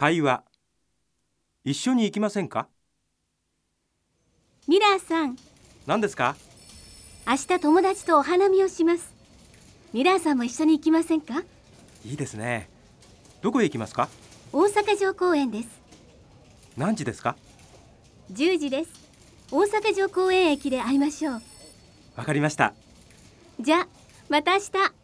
会話。一緒に行きませんか？ミラーさん。何ですか？明日友達とお花見をします。ミラーさんも一緒に行きませんか？いいですね。どこへ行きますか？大阪城公園です。何時ですか？10時です。大阪城公園駅で会いましょう。わかりました。じゃあまた明日。